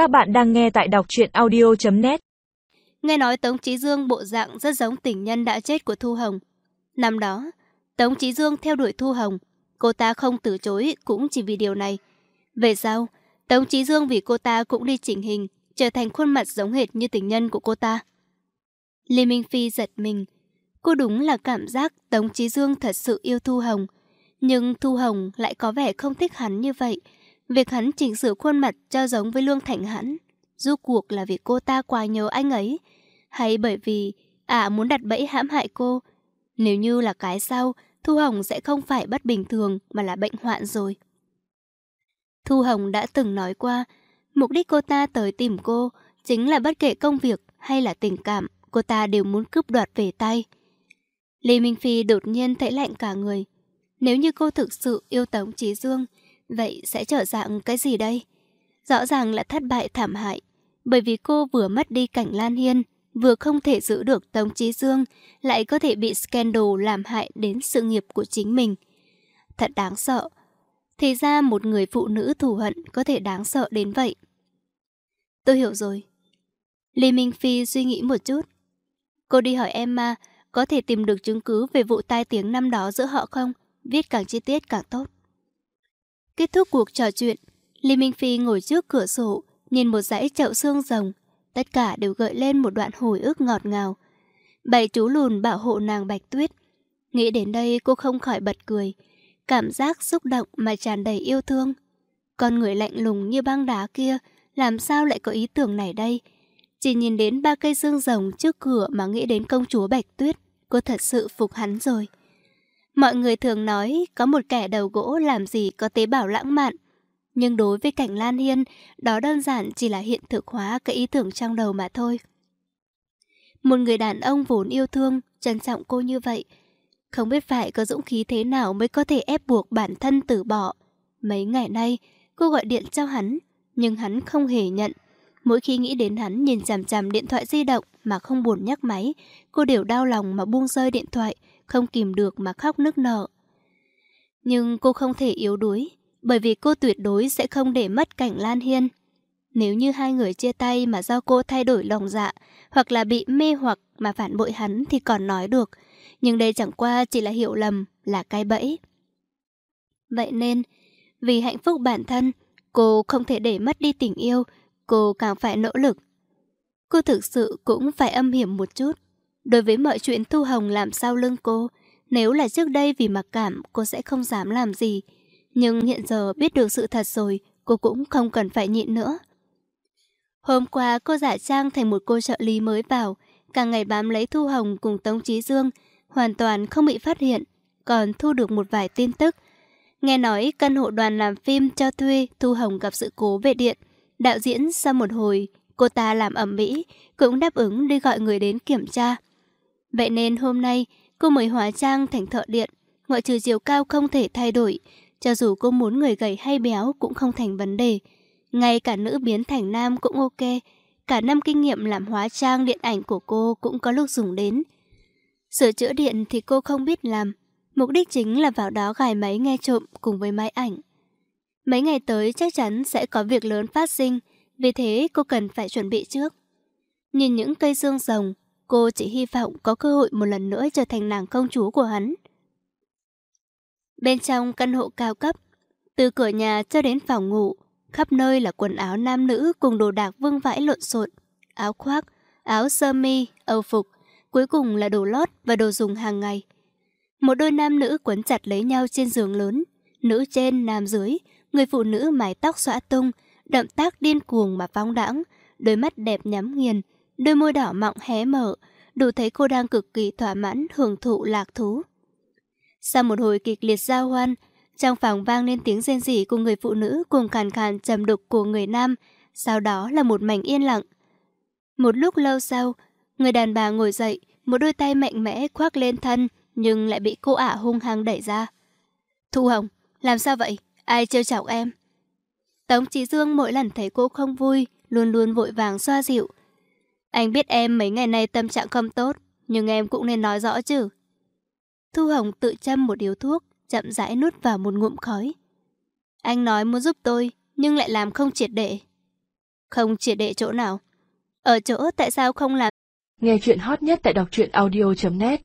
Các bạn đang nghe tại đọc truyện audio.net Nghe nói Tống Chí Dương bộ dạng rất giống tình nhân đã chết của Thu Hồng. Năm đó, Tống Chí Dương theo đuổi Thu Hồng. Cô ta không từ chối cũng chỉ vì điều này. Về sau, Tống Chí Dương vì cô ta cũng đi chỉnh hình, trở thành khuôn mặt giống hệt như tình nhân của cô ta. Lê Minh Phi giật mình. Cô đúng là cảm giác Tống Chí Dương thật sự yêu Thu Hồng. Nhưng Thu Hồng lại có vẻ không thích hắn như vậy. Việc hắn chỉnh sửa khuôn mặt cho giống với Lương Thành hắn. rốt cuộc là vì cô ta quá nhớ anh ấy. Hay bởi vì ả muốn đặt bẫy hãm hại cô. Nếu như là cái sau, Thu Hồng sẽ không phải bất bình thường mà là bệnh hoạn rồi. Thu Hồng đã từng nói qua, mục đích cô ta tới tìm cô chính là bất kể công việc hay là tình cảm, cô ta đều muốn cướp đoạt về tay. Lê Minh Phi đột nhiên thấy lạnh cả người. Nếu như cô thực sự yêu Tống Chí Dương, vậy sẽ trở dạng cái gì đây? Rõ ràng là thất bại thảm hại, bởi vì cô vừa mất đi cảnh Lan Hiên, vừa không thể giữ được Tống Chí Dương, lại có thể bị scandal làm hại đến sự nghiệp của chính mình. Thật đáng sợ. Thì ra một người phụ nữ thù hận có thể đáng sợ đến vậy. Tôi hiểu rồi. Lý Minh Phi suy nghĩ một chút. Cô đi hỏi Emma có thể tìm được chứng cứ về vụ tai tiếng năm đó giữa họ không? Viết càng chi tiết càng tốt. Kết thúc cuộc trò chuyện, Lý Minh Phi ngồi trước cửa sổ, nhìn một dãy chậu xương rồng. Tất cả đều gợi lên một đoạn hồi ức ngọt ngào. Bảy chú lùn bảo hộ nàng Bạch Tuyết. Nghĩ đến đây cô không khỏi bật cười. Cảm giác xúc động mà tràn đầy yêu thương. Con người lạnh lùng như băng đá kia, làm sao lại có ý tưởng này đây? Chỉ nhìn đến ba cây xương rồng trước cửa mà nghĩ đến công chúa Bạch Tuyết, cô thật sự phục hắn rồi. Mọi người thường nói có một kẻ đầu gỗ làm gì có tế bào lãng mạn. Nhưng đối với cảnh Lan Hiên, đó đơn giản chỉ là hiện thực hóa cái ý tưởng trong đầu mà thôi. Một người đàn ông vốn yêu thương, trân trọng cô như vậy. Không biết phải có dũng khí thế nào mới có thể ép buộc bản thân từ bỏ. Mấy ngày nay, cô gọi điện cho hắn, nhưng hắn không hề nhận. Mỗi khi nghĩ đến hắn nhìn chằm chằm điện thoại di động mà không buồn nhắc máy, cô đều đau lòng mà buông rơi điện thoại, không kìm được mà khóc nức nở. Nhưng cô không thể yếu đuối, bởi vì cô tuyệt đối sẽ không để mất cảnh Lan Hiên. Nếu như hai người chia tay mà do cô thay đổi lòng dạ, hoặc là bị mê hoặc mà phản bội hắn thì còn nói được, nhưng đây chẳng qua chỉ là hiểu lầm, là cái bẫy. Vậy nên, vì hạnh phúc bản thân, cô không thể để mất đi tình yêu, cô càng phải nỗ lực. Cô thực sự cũng phải âm hiểm một chút. Đối với mọi chuyện Thu Hồng làm sao lưng cô, nếu là trước đây vì mặc cảm cô sẽ không dám làm gì. Nhưng hiện giờ biết được sự thật rồi, cô cũng không cần phải nhịn nữa. Hôm qua cô giả trang thành một cô trợ lý mới vào, cả ngày bám lấy Thu Hồng cùng Tống Chí Dương, hoàn toàn không bị phát hiện, còn thu được một vài tin tức. Nghe nói căn hộ đoàn làm phim cho thuê Thu Hồng gặp sự cố về điện. Đạo diễn sau một hồi, cô ta làm ẩm mỹ, cũng đáp ứng đi gọi người đến kiểm tra. Vậy nên hôm nay, cô mới hóa trang thành thợ điện, ngoại trừ chiều cao không thể thay đổi, cho dù cô muốn người gầy hay béo cũng không thành vấn đề. Ngay cả nữ biến thành nam cũng ok, cả năm kinh nghiệm làm hóa trang điện ảnh của cô cũng có lúc dùng đến. Sửa chữa điện thì cô không biết làm, mục đích chính là vào đó gài máy nghe trộm cùng với máy ảnh. Mấy ngày tới chắc chắn sẽ có việc lớn phát sinh, vì thế cô cần phải chuẩn bị trước. Nhìn những cây dương rồng, cô chỉ hy vọng có cơ hội một lần nữa trở thành nàng công chúa của hắn. Bên trong căn hộ cao cấp, từ cửa nhà cho đến phòng ngủ, khắp nơi là quần áo nam nữ cùng đồ đạc vương vãi lộn xộn, áo khoác, áo sơ mi, âu phục, cuối cùng là đồ lót và đồ dùng hàng ngày. Một đôi nam nữ quấn chặt lấy nhau trên giường lớn, nữ trên, nam dưới, người phụ nữ mái tóc xõa tung, động tác điên cuồng mà phóng đãng, đôi mắt đẹp nhắm nghiền, đôi môi đỏ mọng hé mở, đủ thấy cô đang cực kỳ thỏa mãn hưởng thụ lạc thú. Sau một hồi kịch liệt giao hoan, trong phòng vang lên tiếng rên rỉ của người phụ nữ cùng khàn khàn trầm đục của người nam, sau đó là một mảnh yên lặng. Một lúc lâu sau, người đàn bà ngồi dậy, một đôi tay mạnh mẽ khoác lên thân, nhưng lại bị cô ả hung hăng đẩy ra. Thu Hồng, làm sao vậy? Ai trêu chọc em? Tống Chí Dương mỗi lần thấy cô không vui, luôn luôn vội vàng xoa dịu. Anh biết em mấy ngày nay tâm trạng không tốt, nhưng em cũng nên nói rõ chứ. Thu Hồng tự châm một điếu thuốc, chậm rãi nuốt vào một ngụm khói. Anh nói muốn giúp tôi, nhưng lại làm không triệt để. không triệt để chỗ nào. Ở chỗ tại sao không làm Nghe chuyện hot nhất tại đọc truyện audio.net